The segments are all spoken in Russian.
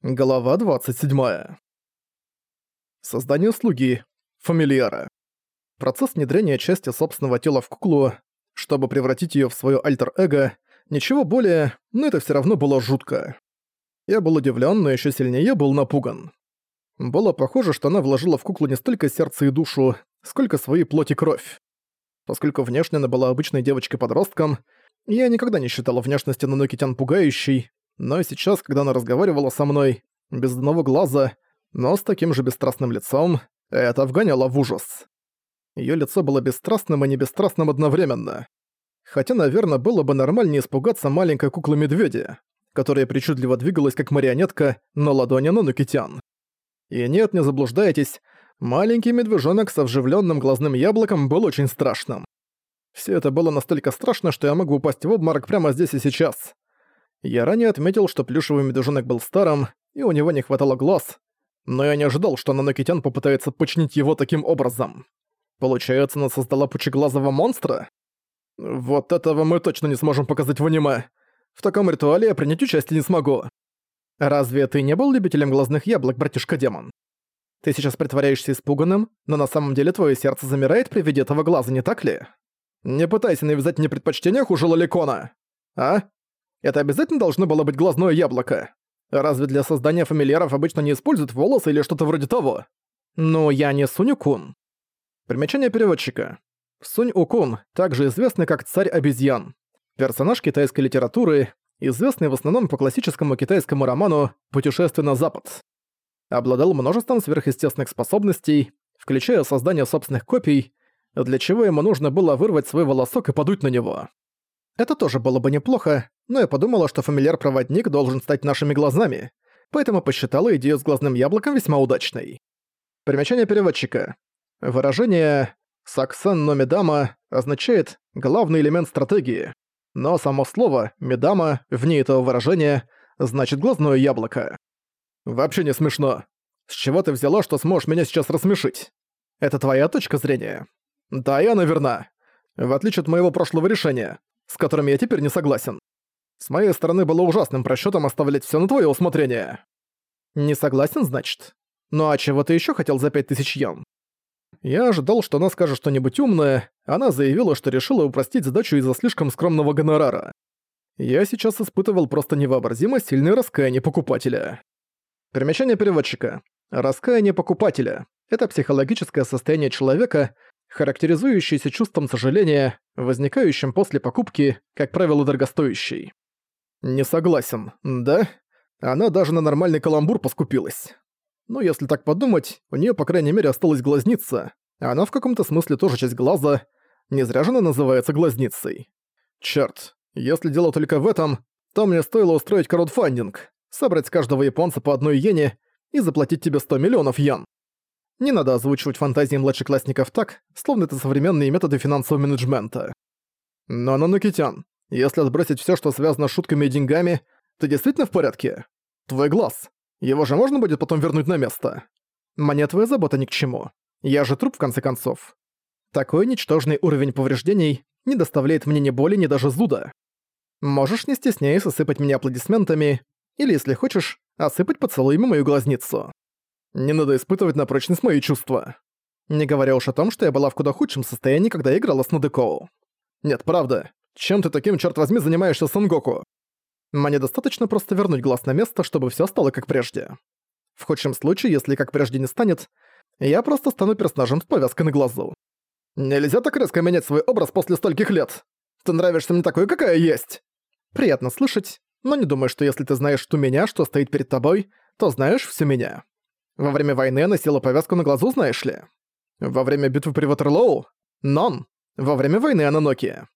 Глава 27. Создание слуги. Фамильяра. Процесс внедрения части собственного тела в куклу, чтобы превратить её в своё альтер-эго, ничего более, но это всё равно было жутко. Я был удивлён, но ещё сильнее был напуган. Было похоже, что она вложила в куклу не столько сердце и душу, сколько свои плоть и кровь. Поскольку внешне она была обычной девочкой-подростком, я никогда не считала внешности Нанокитян пугающей, но сейчас, когда она разговаривала со мной, без одного глаза, но с таким же бесстрастным лицом, это вгоняло в ужас. Её лицо было бесстрастным и не бесстрастным одновременно. Хотя, наверное, было бы нормальнее испугаться маленькой куклы-медведя, которая причудливо двигалась как марионетка на ладони Нанукитян. И нет, не заблуждайтесь, маленький медвежонок с вживлённым глазным яблоком был очень страшным. Всё это было настолько страшно, что я могу упасть в обморок прямо здесь и сейчас. Я ранее отметил, что плюшевый медвежонок был старым, и у него не хватало глаз, но я не ожидал, что Нанокитян попытается починить его таким образом. Получается, она создала пучеглазого монстра? Вот этого мы точно не сможем показать в аниме. В таком ритуале я принять участие не смогу. Разве ты не был любителем глазных яблок, братишка-демон? Ты сейчас притворяешься испуганным, но на самом деле твое сердце замирает при виде этого глаза, не так ли? Не пытайся навязать мне предпочтение хуже Лоликона. А? Это обязательно должно было быть глазное яблоко? Разве для создания фамильяров обычно не используют волосы или что-то вроде того? Ну, я не Сунь-Укун. Примечание переводчика. Сунь-Укун, также известный как Царь Обезьян. Персонаж китайской литературы, известный в основном по классическому китайскому роману «Путешествие на Запад». Обладал множеством сверхъестественных способностей, включая создание собственных копий, для чего ему нужно было вырвать свой волосок и подуть на него. Это тоже было бы неплохо, но я подумала, что фамильяр-проводник должен стать нашими глазами, поэтому посчитала идею с глазным яблоком весьма удачной. Примечание переводчика. Выражение «саксан но медама» означает «главный элемент стратегии», но само слово «медама» вне этого выражения значит «глазное яблоко». Вообще не смешно. С чего ты взяла, что сможешь меня сейчас рассмешить? Это твоя точка зрения? Да, я наверное. В отличие от моего прошлого решения, с которыми я теперь не согласен. С моей стороны было ужасным просчетом оставлять все на твое усмотрение. Не согласен, значит? Ну а чего ты еще хотел за пять тысяч йен? Я ожидал, что она скажет что-нибудь умное, она заявила, что решила упростить задачу из-за слишком скромного гонорара. Я сейчас испытывал просто невообразимо сильное раскаяние покупателя. Примечание переводчика. Раскаяние покупателя – это психологическое состояние человека, характеризующийся чувством сожаления, возникающим после покупки, как правило, дорогостоящей. Не согласен, да? Она даже на нормальный каламбур поскупилась. Но если так подумать, у нее по крайней мере осталась глазница, она в каком-то смысле тоже часть глаза, не зря же она называется глазницей. Черт, если дело только в этом, то мне стоило устроить краудфандинг, собрать с каждого японца по одной иене и заплатить тебе 100 миллионов йен. Не надо озвучивать фантазии младшеклассников так, словно это современные методы финансового менеджмента. Но, Нанукитян, если отбросить всё, что связано с шутками и деньгами, ты действительно в порядке? Твой глаз. Его же можно будет потом вернуть на место? Мне твоя забота ни к чему. Я же труп, в конце концов. Такой ничтожный уровень повреждений не доставляет мне ни боли, ни даже зуда. Можешь не стесняясь осыпать меня аплодисментами, или, если хочешь, осыпать поцелуями мою глазницу. Не надо испытывать на прочность мои чувства. Не говоря уж о том, что я была в куда худшем состоянии, когда играла с Надекоу. Нет, правда. Чем ты таким, черт возьми, занимаешься, Сангоку? Мне достаточно просто вернуть глаз на место, чтобы все стало как прежде. В худшем случае, если как прежде не станет, я просто стану персонажем с повязкой на глазу. Нельзя так резко менять свой образ после стольких лет. Ты нравишься мне такой, какая есть. Приятно слышать, но не думаю, что если ты знаешь ту меня, что стоит перед тобой, то знаешь всю меня. Во время войны я носила повязку на глазу, знаешь ли? Во время битвы при Ватерлоу? Нон. Во время войны Ананоки.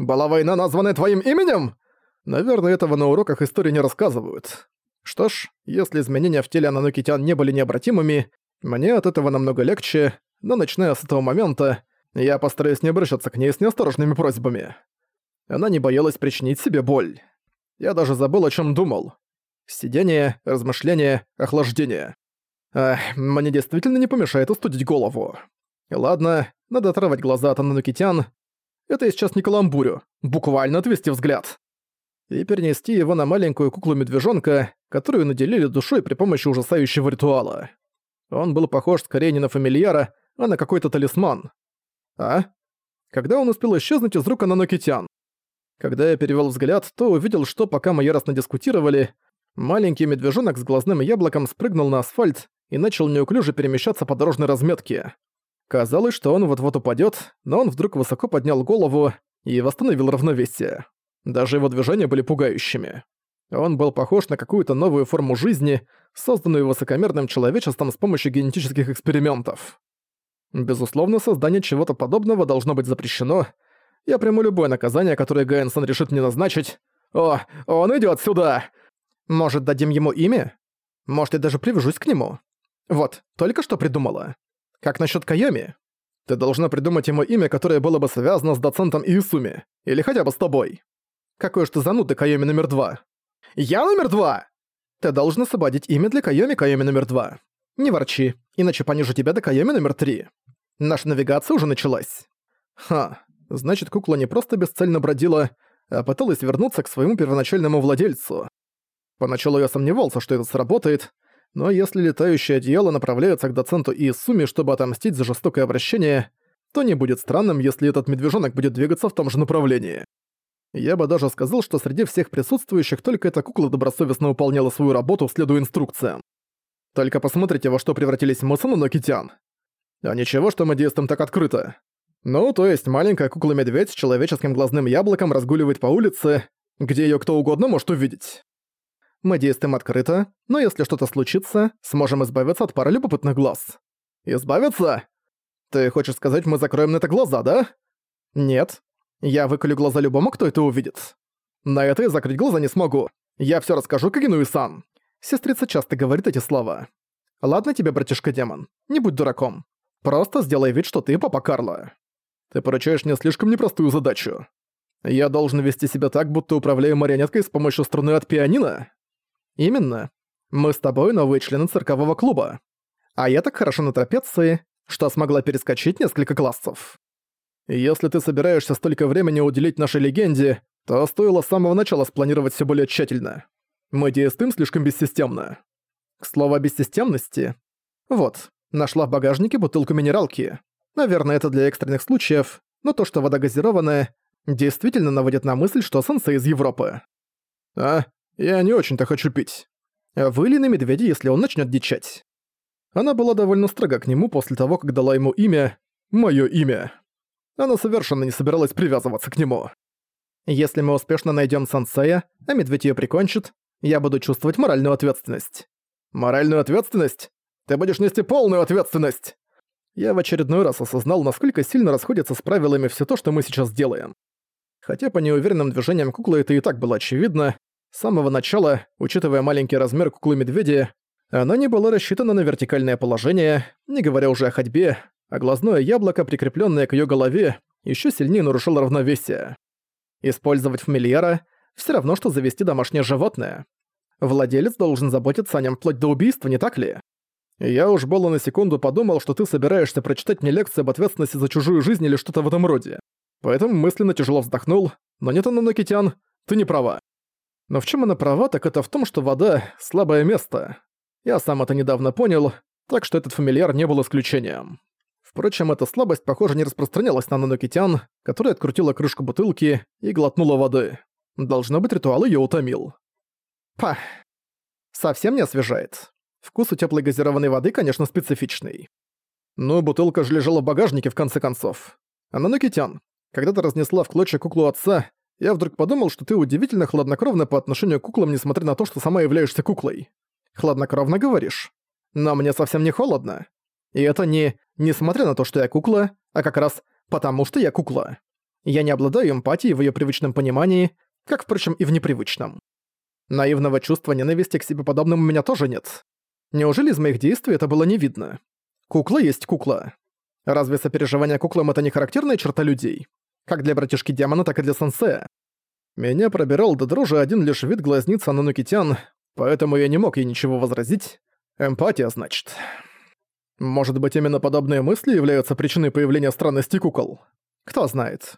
Была война, названная твоим именем? Наверное, этого на уроках истории не рассказывают. Что ж, если изменения в теле Ананокитян не были необратимыми, мне от этого намного легче, но начиная с этого момента, я постараюсь не обращаться к ней с неосторожными просьбами. Она не боялась причинить себе боль. Я даже забыл, о чем думал. Сидение, размышление, охлаждение. Эх, мне действительно не помешает устудить голову. Ладно, надо оторвать глаза от Ананукитян. Это я сейчас не каламбурю, буквально отвести взгляд. и перенести его на маленькую куклу-медвежонка, которую наделили душой при помощи ужасающего ритуала. Он был похож скорее не на фамильяра, а на какой-то талисман. А? Когда он успел исчезнуть из рук Ананокитян? Когда я перевел взгляд, то увидел, что пока мы яростно дискутировали, маленький медвежонок с глазным яблоком спрыгнул на асфальт и начал неуклюже перемещаться по дорожной разметке. Казалось, что он вот-вот упадет, но он вдруг высоко поднял голову и восстановил равновесие. Даже его движения были пугающими. Он был похож на какую-то новую форму жизни, созданную высокомерным человечеством с помощью генетических экспериментов. Безусловно, создание чего-то подобного должно быть запрещено. Я приму любое наказание, которое Гайнсон решит мне назначить. О, он идёт сюда! Может, дадим ему имя? Может, я даже привяжусь к нему? Вот, только что придумала. Как насчёт Кайоми? Ты должна придумать ему имя, которое было бы связано с доцентом Иисуми. Или хотя бы с тобой. Какой ж ты зануда, Кайоми номер два? Я номер два! Ты должен освободить имя для Кайоми Кайоми номер два. Не ворчи, иначе понижу тебя до Кайоми номер три. Наша навигация уже началась. Ха, значит, кукла не просто бесцельно бродила, а пыталась вернуться к своему первоначальному владельцу. Поначалу я сомневался, что это сработает, но если летающее одеяло направляется к доценту Иисуми, чтобы отомстить за жестокое обращение, то не будет странным, если этот медвежонок будет двигаться в том же направлении. Я бы даже сказал, что среди всех присутствующих только эта кукла добросовестно выполняла свою работу, следуя инструкциям. Только посмотрите, во что превратились мы с Анонокитян. А ничего, что мы действуем так открыто. Ну, то есть маленькая кукла-медведь с человеческим глазным яблоком разгуливает по улице, где её кто угодно может увидеть. Мы действуем открыто, но если что-то случится, сможем избавиться от пары любопытных глаз. Избавиться? Ты хочешь сказать, мы закроем на это глаза, да? Нет, я выколю глаза любому, кто это увидит. На это я закрыть глаза не смогу. Я всё расскажу Кагину-сан. Сестрица часто говорит эти слова. Ладно тебе, братишка-демон, не будь дураком. Просто сделай вид, что ты папа Карло. Ты поручаешь мне слишком непростую задачу. Я должен вести себя так, будто управляю марионеткой с помощью струны от пианино? Именно. Мы с тобой новые члены циркового клуба. А я так хорошо на трапеции, что смогла перескочить несколько классов. Если ты собираешься столько времени уделить нашей легенде, то стоило с самого начала спланировать все более тщательно. Мы действуем слишком бессистемно. К слову о бессистемности. Вот, нашла в багажнике бутылку минералки. Наверное, это для экстренных случаев, но то, что вода газированная, действительно наводит на мысль, что сенсей из Европы. А, я не очень-то хочу пить. Вы ли на медведе, если он начнет дичать? Она была довольно строга к нему после того, как дала ему имя «Моё имя». Она совершенно не собиралась привязываться к нему. Если мы успешно найдем сансея, а медведь ее прикончит, я буду чувствовать моральную ответственность. Моральную ответственность? Ты будешь нести полную ответственность! Я в очередной раз осознал, насколько сильно расходится с правилами все то, что мы сейчас делаем. Хотя по неуверенным движениям куклы это и так было очевидно, с самого начала, учитывая маленький размер куклы-медведя, она не была рассчитана на вертикальное положение, не говоря уже о ходьбе, а глазное яблоко, прикрепленное к ее голове, еще сильнее нарушило равновесие. Использовать фамильяра – все равно, что завести домашнее животное. Владелец должен заботиться о нем вплоть до убийства, не так ли? Я уж было на секунду подумал, что ты собираешься прочитать мне лекцию об ответственности за чужую жизнь или что-то в этом роде. Поэтому мысленно тяжело вздохнул, но нет, Ананокитян, ты не права. Но в чем она права, так это в том, что вода – слабое место. Я сам это недавно понял, так что этот фамильяр не был исключением. Впрочем, эта слабость, похоже, не распространялась на Нанокитян, которая открутила крышку бутылки и глотнула воды. Должно быть, ритуал её утомил. Па. Совсем не освежает. Вкус у тёплой газированной воды, конечно, специфичный. Ну, бутылка же лежала в багажнике, в конце концов. А Нанокитян, когда ты разнесла в клочья куклу отца, я вдруг подумал, что ты удивительно хладнокровна по отношению к куклам, несмотря на то, что сама являешься куклой. Хладнокровно говоришь. Но мне совсем не холодно. И это не несмотря на то, что я кукла, а как раз потому, что я кукла. Я не обладаю эмпатией в её привычном понимании, как, впрочем, и в непривычном. Наивного чувства ненависти к себе подобным у меня тоже нет. Неужели из моих действий это было не видно? Кукла есть кукла. Разве сопереживание куклам это не характерная черта людей? Как для братишки демона, так и для сенсея. Меня пробирал до дрожи один лишь вид глазниц Ананукитян, поэтому я не мог ей ничего возразить. Эмпатия, значит. Может быть, именно подобные мысли являются причиной появления странности кукол? Кто знает.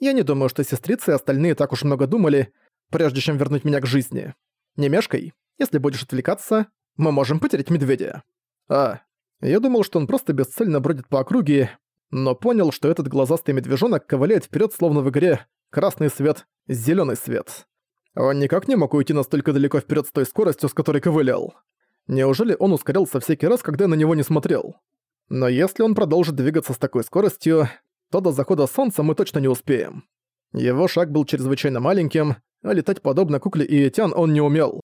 Я не думаю, что сестрицы и остальные так уж много думали, прежде чем вернуть меня к жизни. Не мешкай, если будешь отвлекаться, мы можем потерять медведя. А, я думал, что он просто бесцельно бродит по округе, но понял, что этот глазастый медвежонок ковыляет вперед, словно в игре «Красный свет, зеленый свет». Он никак не мог уйти настолько далеко вперед с той скоростью, с которой ковылял. Неужели он ускорялся всякий раз, когда я на него не смотрел? Но если он продолжит двигаться с такой скоростью, то до захода солнца мы точно не успеем. Его шаг был чрезвычайно маленьким, а летать подобно кукле Иетян он не умел.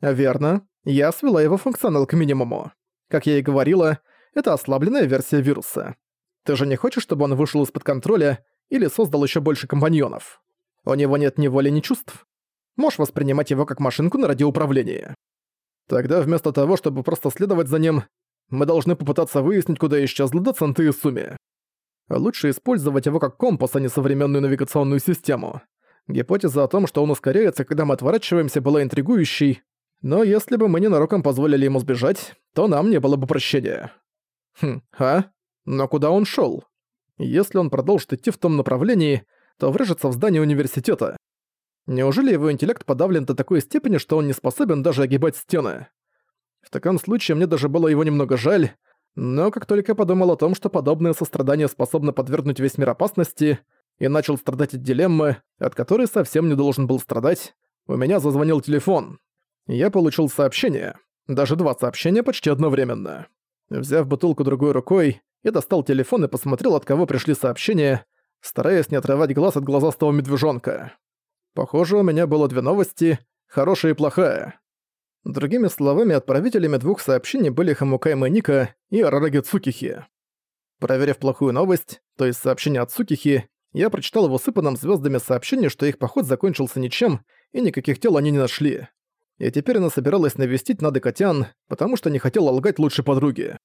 Верно, я свела его функционал к минимуму. Как я и говорила, это ослабленная версия вируса. Ты же не хочешь, чтобы он вышел из-под контроля или создал еще больше компаньонов? У него нет ни воли, ни чувств. Можешь воспринимать его как машинку на радиоуправлении. Тогда вместо того, чтобы просто следовать за ним, мы должны попытаться выяснить, куда исчезли Доценты и Суми. Лучше использовать его как компас, а не современную навигационную систему. Гипотеза о том, что он ускоряется, когда мы отворачиваемся, была интригующей, но если бы мы ненароком позволили ему сбежать, то нам не было бы прощения. Хм, а? Но куда он шёл? Если он продолжит идти в том направлении, то врежется в здание университета. Неужели его интеллект подавлен до такой степени, что он не способен даже огибать стены? В таком случае мне даже было его немного жаль, но как только подумал о том, что подобное сострадание способно подвергнуть весь мир опасности, и начал страдать от дилеммы, от которой совсем не должен был страдать, у меня зазвонил телефон. Я получил сообщение, даже два сообщения почти одновременно. Взяв бутылку другой рукой, я достал телефон и посмотрел, от кого пришли сообщения, стараясь не отрывать глаз от глазастого медвежонка. Похоже, у меня было две новости, хорошая и плохая. Другими словами, отправителями двух сообщений были Хамукай Ника и Арараги Цукихи. Проверив плохую новость, то есть сообщение от Цукихи, я прочитал в усыпанном звездами сообщение, что их поход закончился ничем, и никаких тел они не нашли. И теперь она собиралась навестить Нады Котян, потому что не хотела лгать лучшей подруге.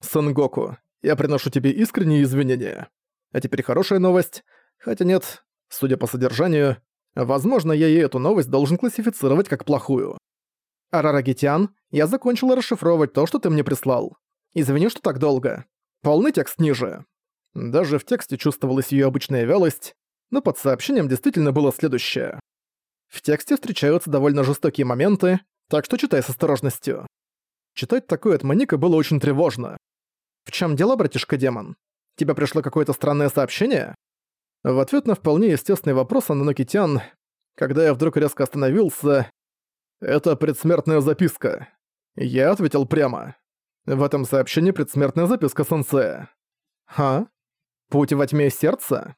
Сангоку, я приношу тебе искренние извинения. А теперь хорошая новость. Хотя нет, судя по содержанию, возможно, я и эту новость должен классифицировать как плохую. «Арарагитян, я закончила расшифровывать то, что ты мне прислал. Извини, что так долго. Полный текст ниже». Даже в тексте чувствовалась ее обычная вялость, но под сообщением действительно было следующее. В тексте встречаются довольно жестокие моменты, так что читай с осторожностью. Читать такое от Маника было очень тревожно. «В чем дело, братишка-демон? Тебе пришло какое-то странное сообщение?» В ответ на вполне естественный вопрос Ананокитян, когда я вдруг резко остановился, «Это предсмертная записка». Я ответил прямо. В этом сообщении предсмертная записка сенсея. «Ха? Путь во тьме сердца?»